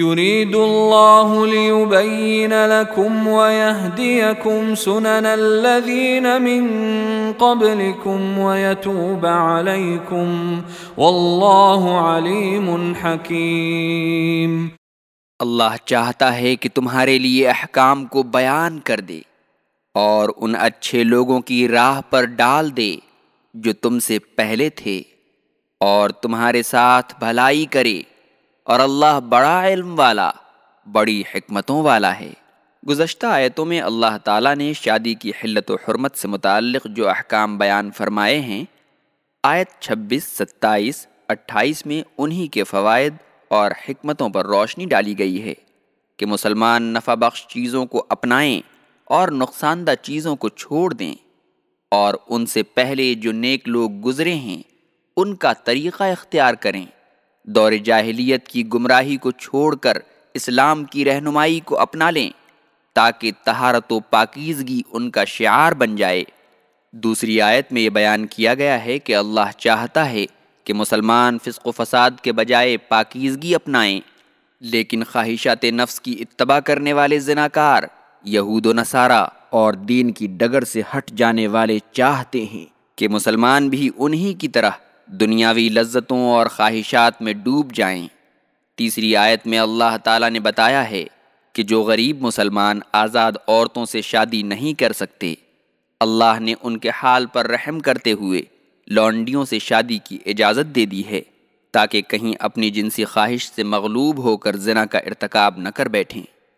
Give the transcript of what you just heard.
يريد الله ليبين لكم ويهديكم سنن الذين من قبلكم ويتوب عليكم والله عليم حكيم۔ اللہ چاہتا ہے کہ تمہارے لیے احکام کو بیان کر دے اور ان اچھے لوگوں کی راہ پر ڈال دے جو تم سے پہلے تھے اور تمہارے ساتھ بھلائی کرے۔ اور اللہ بڑا علم والا، بڑی حکمتوں والا ہے۔ گزشتہ آیتوں میں اللہ تعالیٰ نے شادی کی حلت و حرمت سے متعلق جو احکام بیان فرمائے ہیں، آیت چھبیس، ستائیس، اٹھائیس میں انہی کے فوائد اور حکمتوں پر روشنی ڈالی گئی ہے کہ مسلمان نفع بخش چیزوں کو اپنائیں اور نقصان دہ چیزوں کو چھوڑ دیں۔ اور ان سے پہلے جو نیک لوگ گزرے ہیں، ان کا طریقہ اختیار کریں۔ دور جاہلیت کی گمراہی کو چھوڑ کر اسلام کی رہنمائی کو اپنا لیں تاکہ تہارت و پاکیزگی ان کا شعار بن جائے۔ دوسری آیت میں یہ بیان کیا گیا ہے کہ اللہ چاہتا ہے کہ مسلمان فسق و فساد کے بجائے پاکیزگی اپنائیں، لیکن خواہشات نفس کی اتباع کرنے والے زناکار، یہود و نصارہ اور دین کی ڈگر سے ہٹ جانے والے چاہتے ہیں کہ مسلمان بھی انہی کی طرح دنیاوی لذتوں اور خواہشات میں ڈوب جائیں۔ تیسری آیت میں اللہ تعالیٰ نے بتایا ہے کہ جو غریب مسلمان آزاد عورتوں سے شادی نہیں کر سکتے، اللہ نے ان کے حال پر رحم کرتے ہوئے لونڈیوں سے شادی کی اجازت دے دی ہے تاکہ کہیں اپنی جنسی خواہش سے مغلوب ہو کر زنا کا ارتکاب نہ کر بیٹھیں۔